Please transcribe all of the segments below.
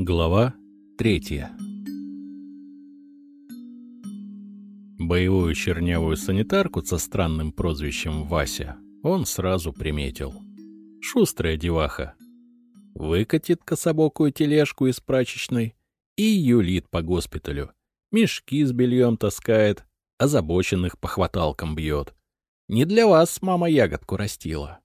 Глава третья Боевую чернявую санитарку со странным прозвищем Вася он сразу приметил. Шустрая деваха. Выкатит кособокую тележку из прачечной и юлит по госпиталю. Мешки с бельем таскает, озабоченных по хваталкам бьет. Не для вас мама ягодку растила.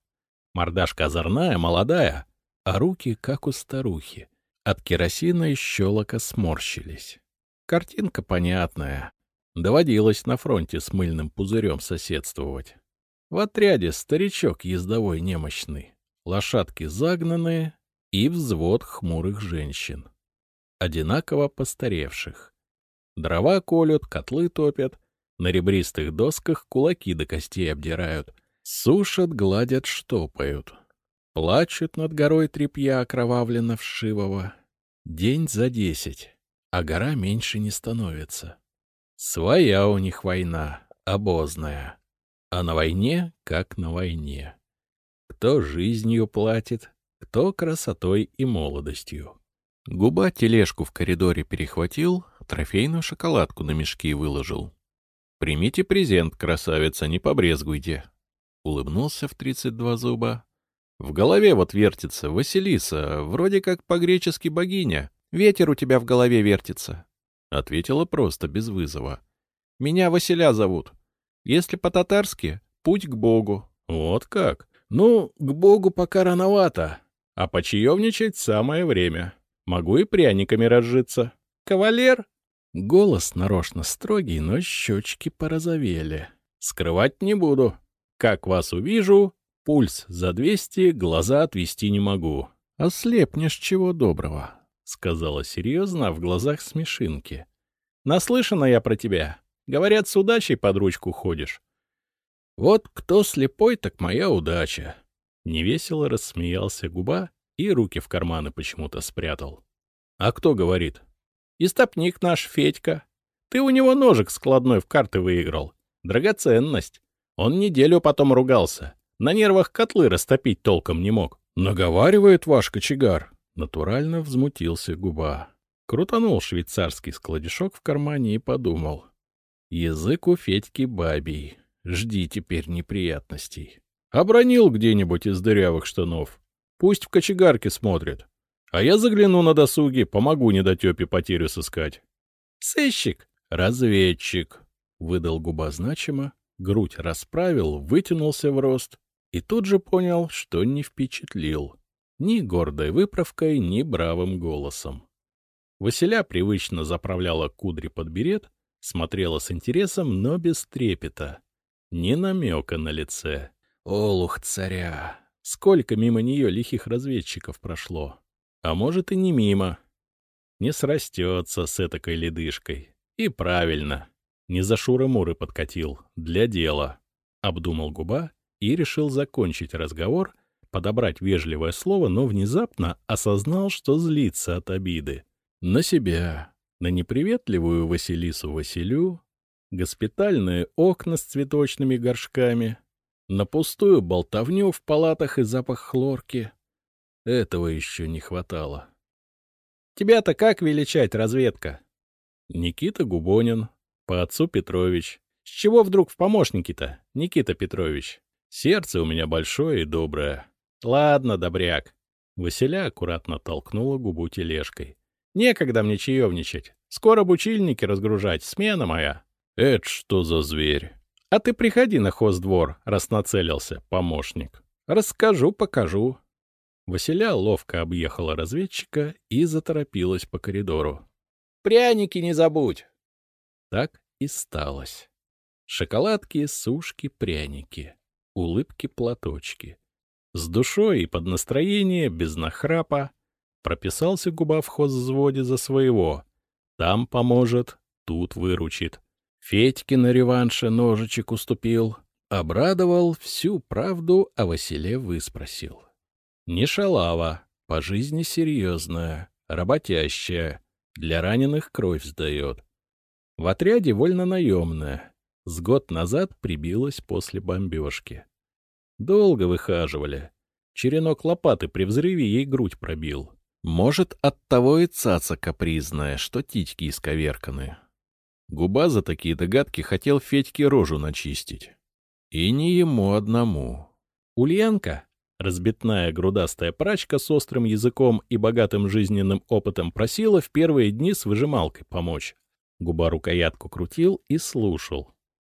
Мордашка озорная, молодая, а руки как у старухи. От керосина и щелока сморщились. Картинка понятная. Доводилось на фронте с мыльным пузырем соседствовать. В отряде старичок ездовой немощный, лошадки загнанные и взвод хмурых женщин. Одинаково постаревших. Дрова колют, котлы топят, на ребристых досках кулаки до костей обдирают, сушат, гладят, штопают. Плачут над горой тряпья окровавленно вшивого. День за десять, а гора меньше не становится. Своя у них война, обозная. А на войне, как на войне. Кто жизнью платит, кто красотой и молодостью. Губа тележку в коридоре перехватил, трофейную шоколадку на мешки выложил. «Примите презент, красавица, не побрезгуйте!» Улыбнулся в тридцать два зуба. В голове вот вертится Василиса, вроде как по-гречески богиня. Ветер у тебя в голове вертится. Ответила просто, без вызова. Меня Василя зовут. Если по-татарски, путь к Богу. Вот как? Ну, к Богу пока рановато. А почаевничать самое время. Могу и пряниками разжиться. Кавалер? Голос нарочно строгий, но щечки порозовели. Скрывать не буду. Как вас увижу, Пульс за двести, глаза отвести не могу. Ослепнешь чего доброго, — сказала серьезно, а в глазах смешинки. Наслышана я про тебя. Говорят, с удачей под ручку ходишь. Вот кто слепой, так моя удача. Невесело рассмеялся губа и руки в карманы почему-то спрятал. А кто говорит? Истопник наш, Федька. Ты у него ножик складной в карты выиграл. Драгоценность. Он неделю потом ругался. На нервах котлы растопить толком не мог. Наговаривает ваш кочегар. Натурально взмутился губа. Крутанул швейцарский складишок в кармане и подумал. Язык у Федьки бабий. Жди теперь неприятностей. Обронил где-нибудь из дырявых штанов. Пусть в кочегарке смотрит. А я загляну на досуге, помогу недотепе потерю сыскать. Сыщик, разведчик, — выдал губа значимо, грудь расправил, вытянулся в рост и тут же понял, что не впечатлил ни гордой выправкой, ни бравым голосом. Василя привычно заправляла кудри под берет, смотрела с интересом, но без трепета. Ни намека на лице. Олух царя! Сколько мимо нее лихих разведчиков прошло. А может, и не мимо. Не срастется с этакой ледышкой. И правильно. Не за шуры-муры подкатил. Для дела. Обдумал губа и решил закончить разговор, подобрать вежливое слово, но внезапно осознал, что злится от обиды. На себя, на неприветливую Василису Василю, госпитальные окна с цветочными горшками, на пустую болтовню в палатах и запах хлорки. Этого еще не хватало. «Тебя-то как величать, разведка?» Никита Губонин, по отцу Петрович. С чего вдруг в помощники-то, Никита Петрович? Сердце у меня большое и доброе. Ладно, добряк. Василя аккуратно толкнула губу тележкой. Некогда мне чаевничать. Скоро бучильники разгружать, смена моя. Это что за зверь? А ты приходи на хоздвор, раз нацелился, помощник. Расскажу, покажу. Василя ловко объехала разведчика и заторопилась по коридору. «Пряники не забудь!» Так и сталось. Шоколадки, сушки, пряники улыбки-платочки. С душой и под настроение, без нахрапа, прописался губа в хозвзводе за своего. Там поможет, тут выручит. Федьке на реванше ножичек уступил. Обрадовал, всю правду о Василе выспросил. Не шалава, по жизни серьезная, работящая, для раненых кровь сдает. В отряде вольно-наемная, с год назад прибилась после бомбежки. Долго выхаживали. Черенок лопаты при взрыве ей грудь пробил. Может, оттого и цаца капризная, что титьки исковерканы. Губа за такие догадки хотел Федьке рожу начистить. И не ему одному. Ульянка, разбитная грудастая прачка с острым языком и богатым жизненным опытом, просила в первые дни с выжималкой помочь. Губа рукоятку крутил и слушал.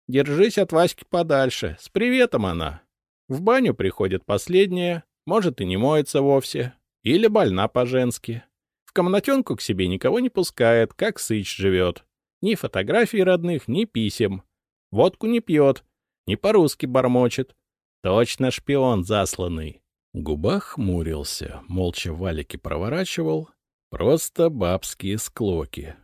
«Держись от Васьки подальше, с приветом она. В баню приходит последняя, может и не моется вовсе, или больна по-женски. В комнатенку к себе никого не пускает, как сыч живет. Ни фотографий родных, ни писем. Водку не пьет, не по-русски бормочет. Точно шпион засланный. Губа хмурился, молча валики проворачивал. Просто бабские склоки.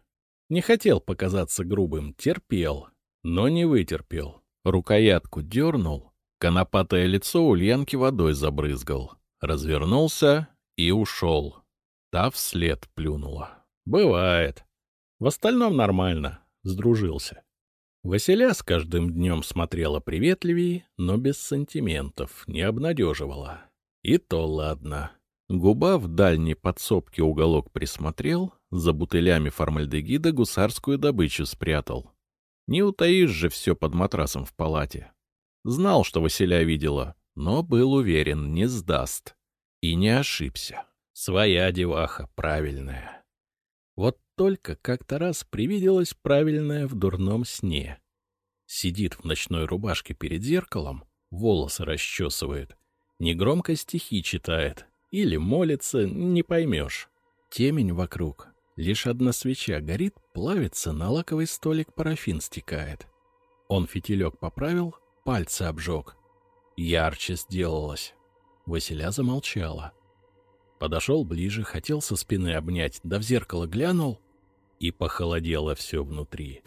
Не хотел показаться грубым, терпел, но не вытерпел. Рукоятку дернул, конопатое лицо Ульянки водой забрызгал. Развернулся и ушел. Та вслед плюнула. Бывает. В остальном нормально. Сдружился. Василя с каждым днем смотрела приветливее, но без сантиментов, не обнадеживала. И то ладно. Губа в дальней подсобке уголок присмотрел, за бутылями формальдегида гусарскую добычу спрятал. Не утаишь же все под матрасом в палате. Знал, что Василя видела, но был уверен, не сдаст. И не ошибся. Своя деваха, правильная. Вот только как-то раз привиделась правильная в дурном сне. Сидит в ночной рубашке перед зеркалом, волосы расчесывает, негромко стихи читает или молится, не поймешь. Темень вокруг, Лишь одна свеча горит, плавится, на лаковый столик парафин стекает. Он фитилек поправил, пальцы обжег. Ярче сделалось. Василя замолчала. Подошел ближе, хотел со спины обнять, да в зеркало глянул, и похолодело все внутри.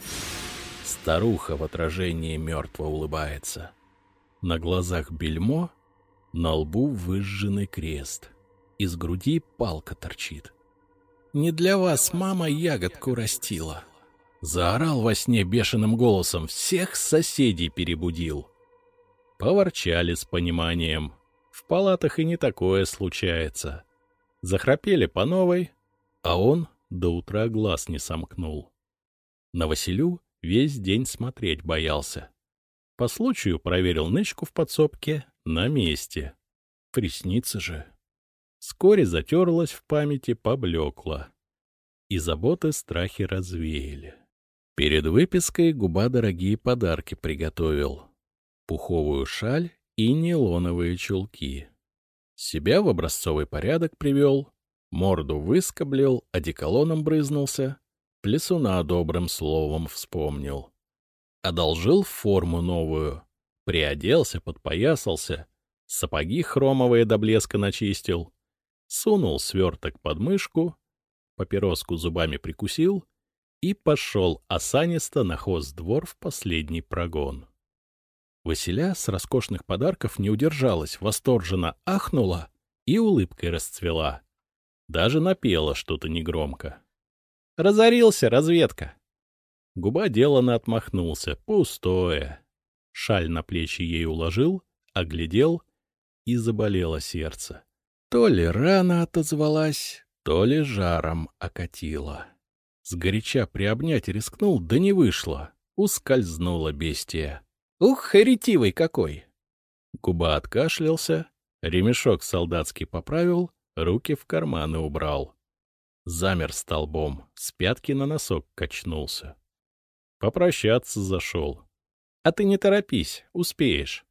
Старуха в отражении мертво улыбается. На глазах бельмо, на лбу выжженный крест. Из груди палка торчит. Не для вас мама ягодку растила. Заорал во сне бешеным голосом, всех соседей перебудил. Поворчали с пониманием. В палатах и не такое случается. Захрапели по новой, а он до утра глаз не сомкнул. На Василю весь день смотреть боялся. По случаю проверил нычку в подсобке на месте. Приснится же вскоре затерлась в памяти, поблекла. И заботы страхи развеяли. Перед выпиской губа дорогие подарки приготовил. Пуховую шаль и нейлоновые чулки. Себя в образцовый порядок привел, морду выскоблил, одеколоном брызнулся, плесуна добрым словом вспомнил. Одолжил форму новую, приоделся, подпоясался, сапоги хромовые до блеска начистил, сунул сверток под мышку, папироску зубами прикусил и пошел осанисто на двор в последний прогон. Василя с роскошных подарков не удержалась, восторженно ахнула и улыбкой расцвела. Даже напела что-то негромко. «Разорился, разведка!» Губа делано отмахнулся. Пустое. Шаль на плечи ей уложил, оглядел, и заболело сердце. То ли рано отозвалась, то ли жаром окатила. Сгоряча приобнять рискнул, да не вышло. Ускользнула бестия. Ух, ретивый какой! Губа откашлялся, ремешок солдатский поправил, руки в карманы убрал. Замер столбом, с пятки на носок качнулся. Попрощаться зашел. — А ты не торопись, успеешь.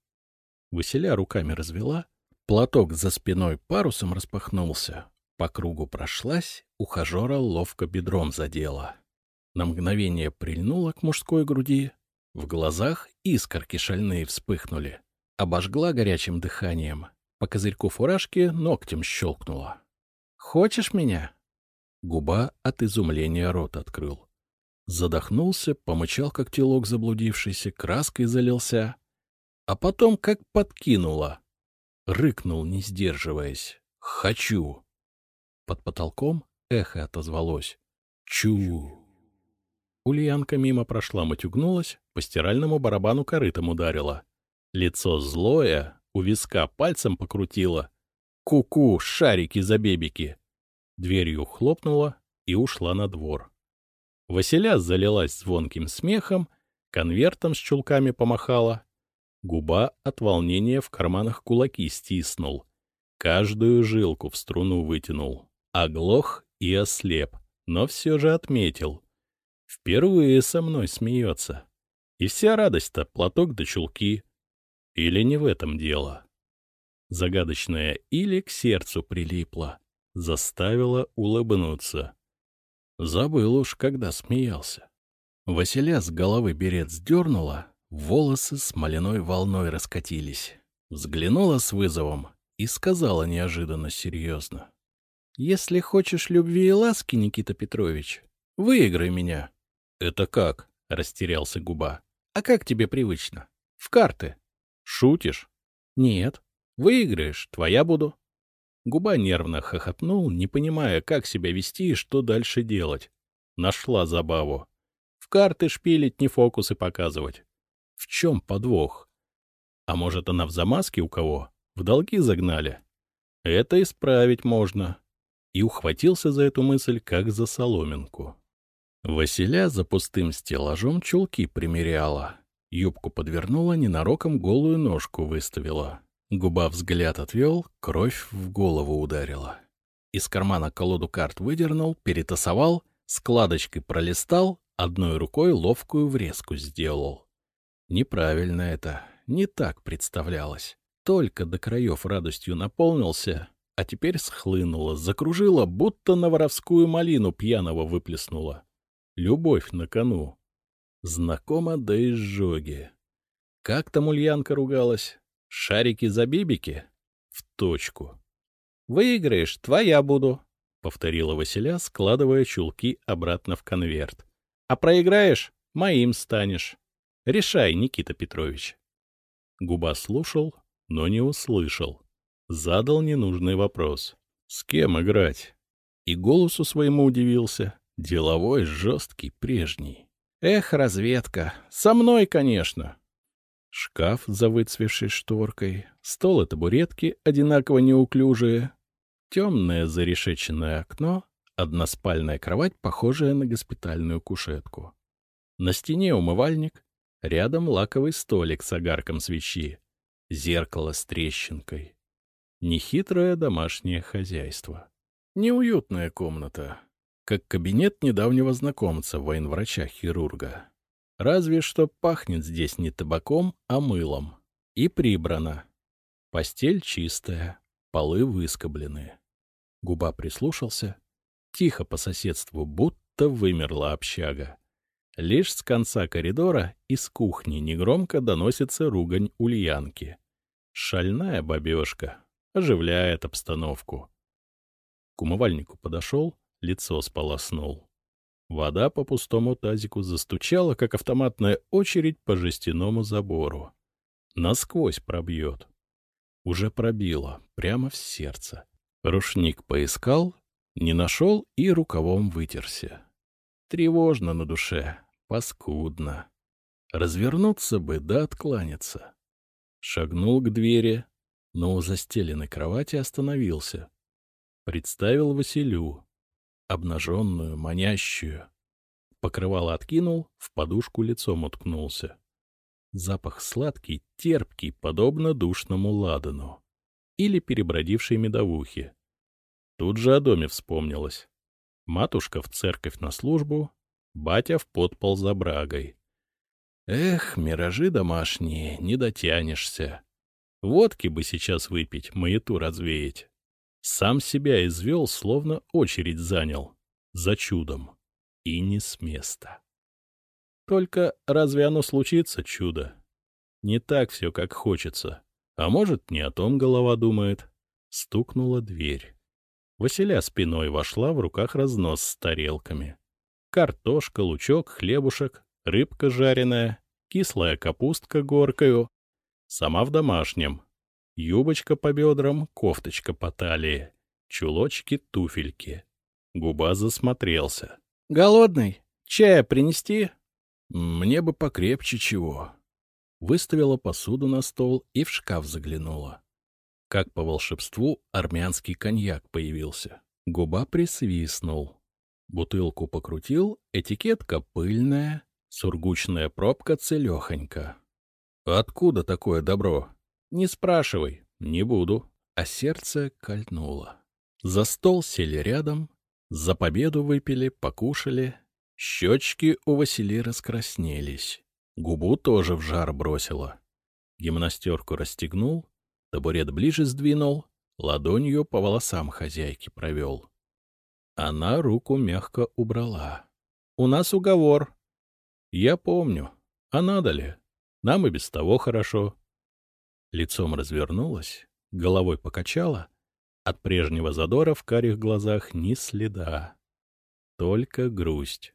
Василя руками развела, Платок за спиной парусом распахнулся. По кругу прошлась, ухажера ловко бедром задела. На мгновение прильнула к мужской груди. В глазах искорки шальные вспыхнули. Обожгла горячим дыханием. По козырьку фуражки ногтем щелкнула. «Хочешь меня?» Губа от изумления рот открыл. Задохнулся, помычал, как телок заблудившийся, краской залился. А потом как подкинуло. Рыкнул, не сдерживаясь. «Хочу!» Под потолком эхо отозвалось. «Чу!» Ульянка мимо прошла, матюгнулась, по стиральному барабану корытом ударила. Лицо злое, у виска пальцем покрутила. «Ку-ку, шарики за бебики!» Дверью хлопнула и ушла на двор. Василя залилась звонким смехом, конвертом с чулками помахала. Губа от волнения в карманах кулаки стиснул. Каждую жилку в струну вытянул. Оглох и ослеп, но все же отметил. Впервые со мной смеется. И вся радость-то платок до чулки. Или не в этом дело? Загадочное «или» к сердцу прилипло, заставило улыбнуться. Забыл уж, когда смеялся. Василя с головы берет сдернула, волосы смоляной волной раскатились. Взглянула с вызовом и сказала неожиданно серьезно. — Если хочешь любви и ласки, Никита Петрович, выиграй меня. — Это как? — растерялся губа. — А как тебе привычно? — В карты. — Шутишь? — Нет. Выиграешь, твоя буду. Губа нервно хохотнул, не понимая, как себя вести и что дальше делать. Нашла забаву. В карты шпилить, не фокусы показывать. В чем подвох? А может, она в замазке у кого? В долги загнали? Это исправить можно. И ухватился за эту мысль, как за соломинку. Василя за пустым стеллажом чулки примеряла. Юбку подвернула, ненароком голую ножку выставила. Губа взгляд отвел, кровь в голову ударила. Из кармана колоду карт выдернул, перетасовал, складочкой пролистал, одной рукой ловкую врезку сделал. Неправильно это, не так представлялось. Только до краев радостью наполнился, а теперь схлынула, закружила, будто на воровскую малину пьяного выплеснула. Любовь на кону. Знакомо до изжоги. Как там Ульянка ругалась? Шарики за бибики? В точку. Выиграешь, твоя буду, — повторила Василя, складывая чулки обратно в конверт. А проиграешь, моим станешь. Решай, Никита Петрович. Губа слушал, но не услышал. Задал ненужный вопрос. С кем играть? И голосу своему удивился. Деловой, жесткий, прежний. Эх, разведка. Со мной, конечно. Шкаф за выцвевшей шторкой, стол и табуретки одинаково неуклюжие, темное зарешеченное окно, односпальная кровать, похожая на госпитальную кушетку. На стене умывальник, рядом лаковый столик с огарком свечи, зеркало с трещинкой. Нехитрое домашнее хозяйство. Неуютная комната, как кабинет недавнего знакомца, военврача-хирурга. Разве что пахнет здесь не табаком, а мылом. И прибрано. Постель чистая, полы выскоблены. Губа прислушался. Тихо по соседству, будто вымерла общага. Лишь с конца коридора из кухни негромко доносится ругань ульянки. Шальная бабешка оживляет обстановку. К умывальнику подошел, лицо сполоснул. Вода по пустому тазику застучала, как автоматная очередь по жестяному забору. Насквозь пробьет. Уже пробило, прямо в сердце. Рушник поискал, не нашел и рукавом вытерся. Тревожно на душе, паскудно. Развернуться бы да откланяться. Шагнул к двери, но у застеленной кровати остановился. Представил Василю обнаженную, манящую. Покрывало откинул, в подушку лицом уткнулся. Запах сладкий, терпкий, подобно душному ладану. Или перебродившей медовухе. Тут же о доме вспомнилось. Матушка в церковь на службу, батя в подпол за брагой. Эх, миражи домашние, не дотянешься. Водки бы сейчас выпить, маяту развеять. Сам себя извел, словно очередь занял. За чудом. И не с места. Только разве оно случится, чудо? Не так все, как хочется. А может, не о том голова думает. Стукнула дверь. Василя спиной вошла, в руках разнос с тарелками. Картошка, лучок, хлебушек, рыбка жареная, кислая капустка горкою. Сама в домашнем, Юбочка по бедрам, кофточка по талии, чулочки, туфельки. Губа засмотрелся. — Голодный? Чая принести? — Мне бы покрепче чего. Выставила посуду на стол и в шкаф заглянула. Как по волшебству армянский коньяк появился. Губа присвистнул. Бутылку покрутил, этикетка пыльная, сургучная пробка целехонька. Откуда такое добро? Не спрашивай, не буду. А сердце кольнуло. За стол сели рядом, за победу выпили, покушали. Щечки у Василия раскраснелись. Губу тоже в жар бросило. Гимнастерку расстегнул, табурет ближе сдвинул, ладонью по волосам хозяйки провел. Она руку мягко убрала. — У нас уговор. — Я помню. А надо ли? Нам и без того хорошо. Лицом развернулась, головой покачала. От прежнего задора в карих глазах ни следа. Только грусть.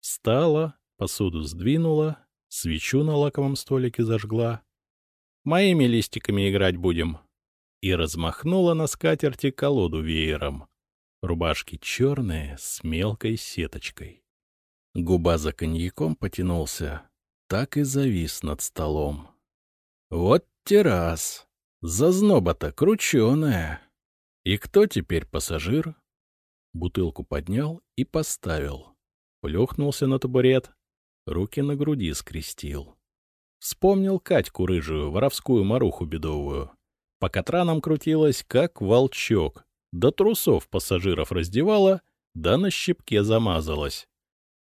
Встала, посуду сдвинула, свечу на лаковом столике зажгла. «Моими листиками играть будем!» И размахнула на скатерти колоду веером. Рубашки черные, с мелкой сеточкой. Губа за коньяком потянулся, так и завис над столом. Вот террас! Зазноба-то крученая! И кто теперь пассажир? Бутылку поднял и поставил. Плюхнулся на табурет, руки на груди скрестил. Вспомнил Катьку рыжую, воровскую маруху бедовую. По катранам крутилась, как волчок. До трусов пассажиров раздевала, да на щепке замазалась.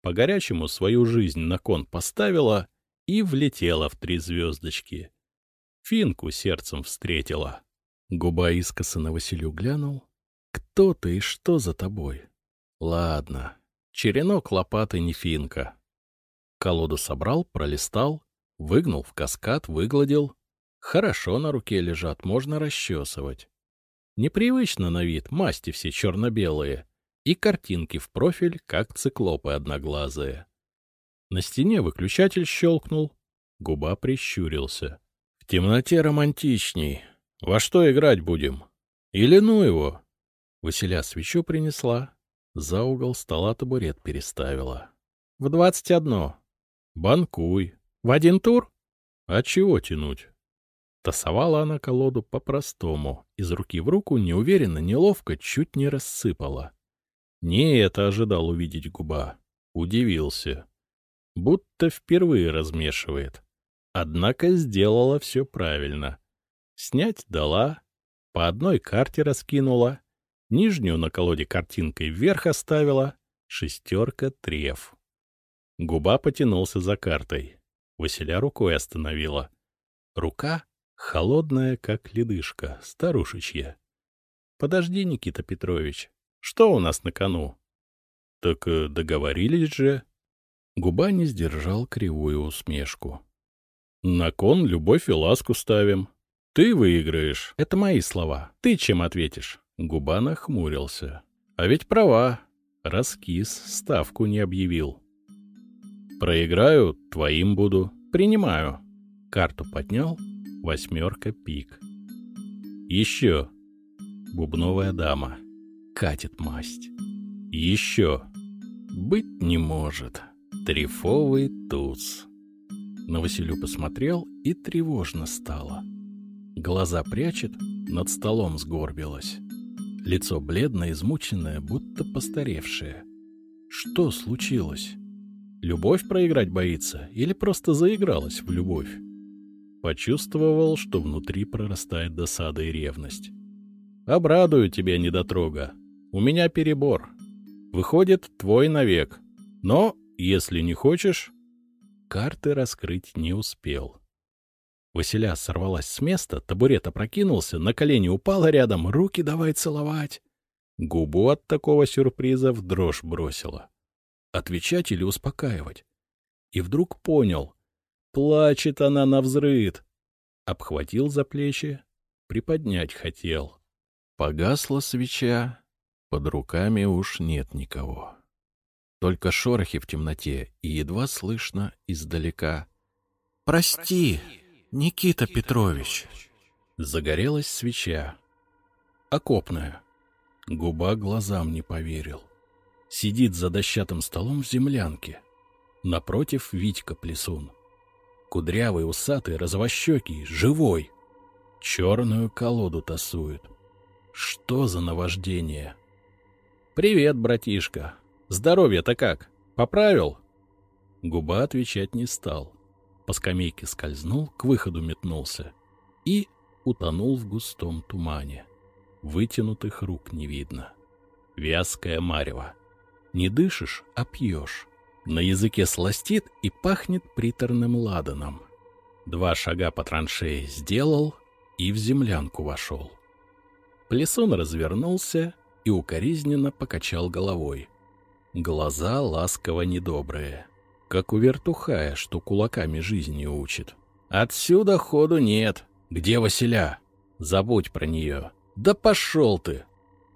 По горячему свою жизнь на кон поставила и влетела в три звездочки. Финку сердцем встретила. Губа искоса на Василю глянул. «Кто ты и что за тобой?» «Ладно, черенок лопаты не финка». Колоду собрал, пролистал, выгнул в каскад, выгладил. Хорошо на руке лежат, можно расчесывать. Непривычно на вид, масти все черно-белые. И картинки в профиль, как циклопы одноглазые. На стене выключатель щелкнул, губа прищурился. В темноте романтичней, во что играть будем? Или ну его? Василя свечу принесла, за угол стола табурет переставила. В двадцать одно. Банкуй. В один тур? А чего тянуть? Тасовала она колоду по-простому, из руки в руку, неуверенно, неловко, чуть не рассыпала. Не это ожидал увидеть губа. Удивился. Будто впервые размешивает. Однако сделала все правильно. Снять дала, по одной карте раскинула, нижнюю на колоде картинкой вверх оставила, шестерка треф. Губа потянулся за картой. Василя рукой остановила. Рука холодная, как ледышка, старушечья. Подожди, Никита Петрович, что у нас на кону? Так э, договорились же. Губа не сдержал кривую усмешку. На кон любовь и ласку ставим. Ты выиграешь. Это мои слова. Ты чем ответишь? Губа нахмурился. А ведь права. Раскис, ставку не объявил. Проиграю, твоим буду. Принимаю. Карту поднял. Восьмерка пик. Еще. Бубновая дама. Катит масть. Еще. Быть не может. Трифовый туз. На Василю посмотрел и тревожно стало. Глаза прячет, над столом сгорбилась. Лицо бледное, измученное, будто постаревшее. Что случилось? Любовь проиграть боится или просто заигралась в любовь? Почувствовал, что внутри прорастает досада и ревность. «Обрадую тебя, недотрога. У меня перебор. Выходит, твой навек. Но, если не хочешь...» Карты раскрыть не успел. Василя сорвалась с места, табурет опрокинулся, на колени упала рядом, руки давай целовать. Губу от такого сюрприза в дрожь бросила. Отвечать или успокаивать? И вдруг понял. Плачет она на взрыд. Обхватил за плечи, приподнять хотел. Погасла свеча, под руками уж нет никого. Только шорохи в темноте и едва слышно издалека. «Прости!», Никита Петрович. Загорелась свеча. Окопная. Губа глазам не поверил. Сидит за дощатым столом в землянке. Напротив Витька Плесун. Кудрявый, усатый, розовощекий, живой. Черную колоду тасует. Что за наваждение? «Привет, братишка. Здоровье-то как? Поправил?» Губа отвечать не стал. По скамейке скользнул, к выходу метнулся и утонул в густом тумане. Вытянутых рук не видно. Вязкое марево. Не дышишь, а пьешь. На языке сластит и пахнет приторным ладаном. Два шага по траншеи сделал и в землянку вошел. Плесун развернулся и укоризненно покачал головой. Глаза ласково недобрые, как у вертухая, что кулаками жизни учит. «Отсюда ходу нет. Где Василя? Забудь про нее. Да пошел ты!»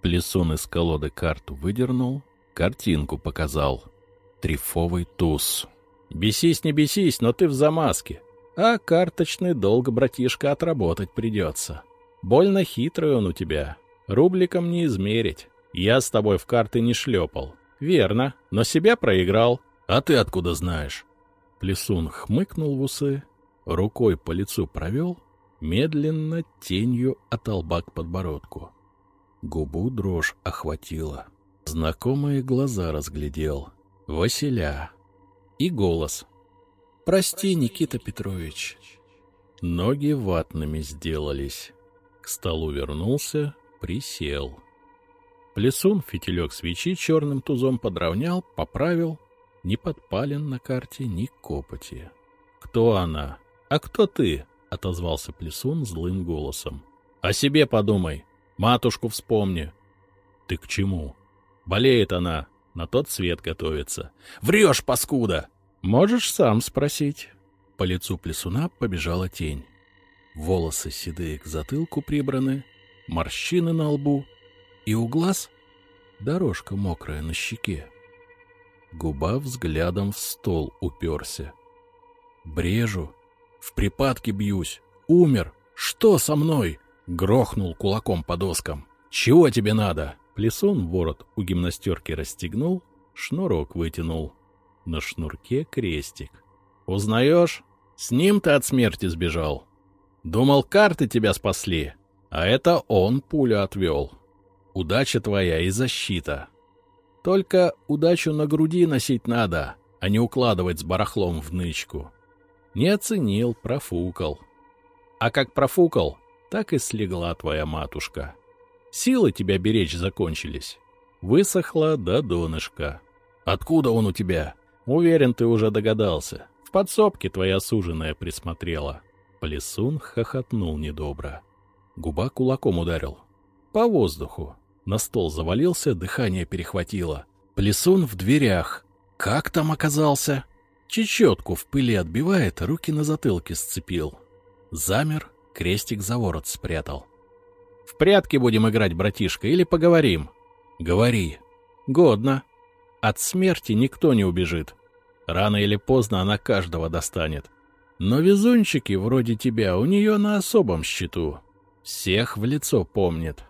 Плесун из колоды карту выдернул, картинку показал. Трифовый туз. «Бесись, не бесись, но ты в замазке. А карточный долг, братишка, отработать придется. Больно хитрый он у тебя. Рубликом не измерить. Я с тобой в карты не шлепал. Верно, но себя проиграл. А ты откуда знаешь? Плесун хмыкнул в усы, рукой по лицу провел, медленно тенью от лба к подбородку. Губу дрожь охватила. Знакомые глаза разглядел. Василя. И голос. «Прости, Никита Петрович». Ноги ватными сделались. К столу вернулся, присел. Плесун фитилек свечи черным тузом подровнял, поправил. Не подпален на карте ни копоти. «Кто она? А кто ты?» — отозвался Плесун злым голосом. «О себе подумай. Матушку вспомни». «Ты к чему?» «Болеет она. На тот свет готовится». «Врешь, паскуда!» «Можешь сам спросить». По лицу Плесуна побежала тень. Волосы седые к затылку прибраны, морщины на лбу, и у глаз дорожка мокрая на щеке. Губа взглядом в стол уперся. Брежу, в припадке бьюсь, умер, что со мной? Грохнул кулаком по доскам. Чего тебе надо? Плесун ворот у гимнастерки расстегнул, шнурок вытянул. На шнурке крестик. Узнаешь? С ним ты от смерти сбежал. Думал, карты тебя спасли, а это он пулю отвел. Удача твоя и защита. Только удачу на груди носить надо, а не укладывать с барахлом в нычку. Не оценил, профукал. А как профукал, так и слегла твоя матушка. Силы тебя беречь закончились. Высохла до донышка. Откуда он у тебя? Уверен, ты уже догадался. В подсобке твоя суженая присмотрела. Плесун хохотнул недобро. Губа кулаком ударил. По воздуху. На стол завалился, дыхание перехватило. Плесун в дверях. Как там оказался? Чечетку в пыли отбивает, руки на затылке сцепил. Замер, крестик за ворот спрятал. «В прятки будем играть, братишка, или поговорим?» «Говори». «Годно. От смерти никто не убежит. Рано или поздно она каждого достанет. Но везунчики вроде тебя у нее на особом счету. Всех в лицо помнит.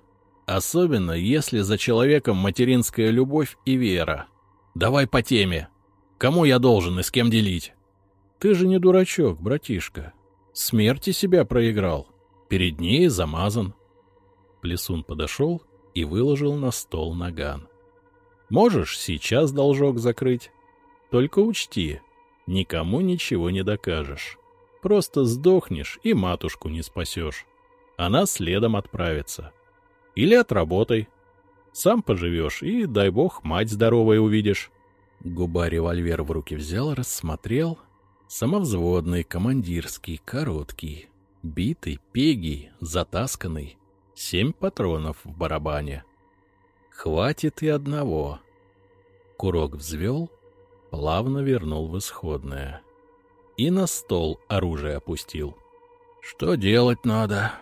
Особенно, если за человеком материнская любовь и вера. Давай по теме. Кому я должен и с кем делить? Ты же не дурачок, братишка. Смерти себя проиграл. Перед ней замазан. Плесун подошел и выложил на стол наган. Можешь сейчас должок закрыть. Только учти, никому ничего не докажешь. Просто сдохнешь и матушку не спасешь. Она следом отправится. Или отработай. Сам поживешь и, дай бог, мать здоровая увидишь. Губа револьвер в руки взял, рассмотрел. Самовзводный, командирский, короткий. Битый, пегий, затасканный. Семь патронов в барабане. Хватит и одного. Курок взвел, плавно вернул в исходное. И на стол оружие опустил. Что делать надо?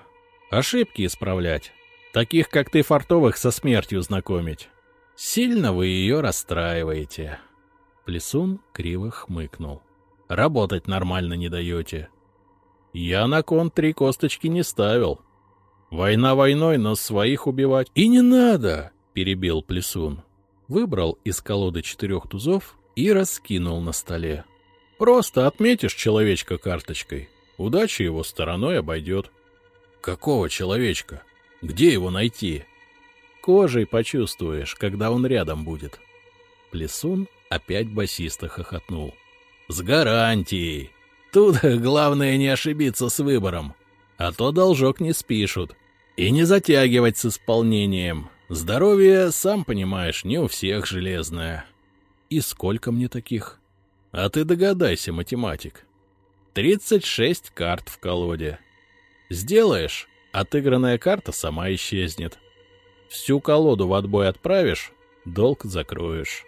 Ошибки исправлять. Таких, как ты, фартовых, со смертью знакомить. Сильно вы ее расстраиваете. Плесун криво хмыкнул. Работать нормально не даете. Я на кон три косточки не ставил. Война войной, но своих убивать. И не надо, перебил Плесун. Выбрал из колоды четырех тузов и раскинул на столе. Просто отметишь человечка карточкой. Удача его стороной обойдет. Какого человечка? Где его найти? кожей почувствуешь, когда он рядом будет. Плесун опять басисто хохотнул. С гарантией. Тут главное не ошибиться с выбором, а то должок не спишут. И не затягивать с исполнением. Здоровье, сам понимаешь, не у всех железное. И сколько мне таких? А ты догадайся, математик. Тридцать шесть карт в колоде. Сделаешь, отыгранная карта сама исчезнет. Всю колоду в отбой отправишь, долг закроешь.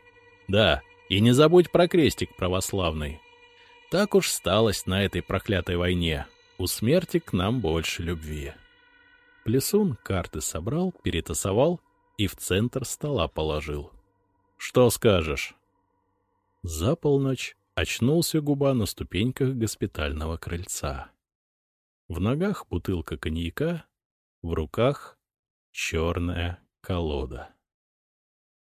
Да, и не забудь про крестик православный. Так уж сталось на этой проклятой войне. У смерти к нам больше любви. Плесун карты собрал, перетасовал и в центр стола положил. «Что скажешь?» За полночь очнулся губа на ступеньках госпитального крыльца. В ногах бутылка коньяка, в руках черная колода.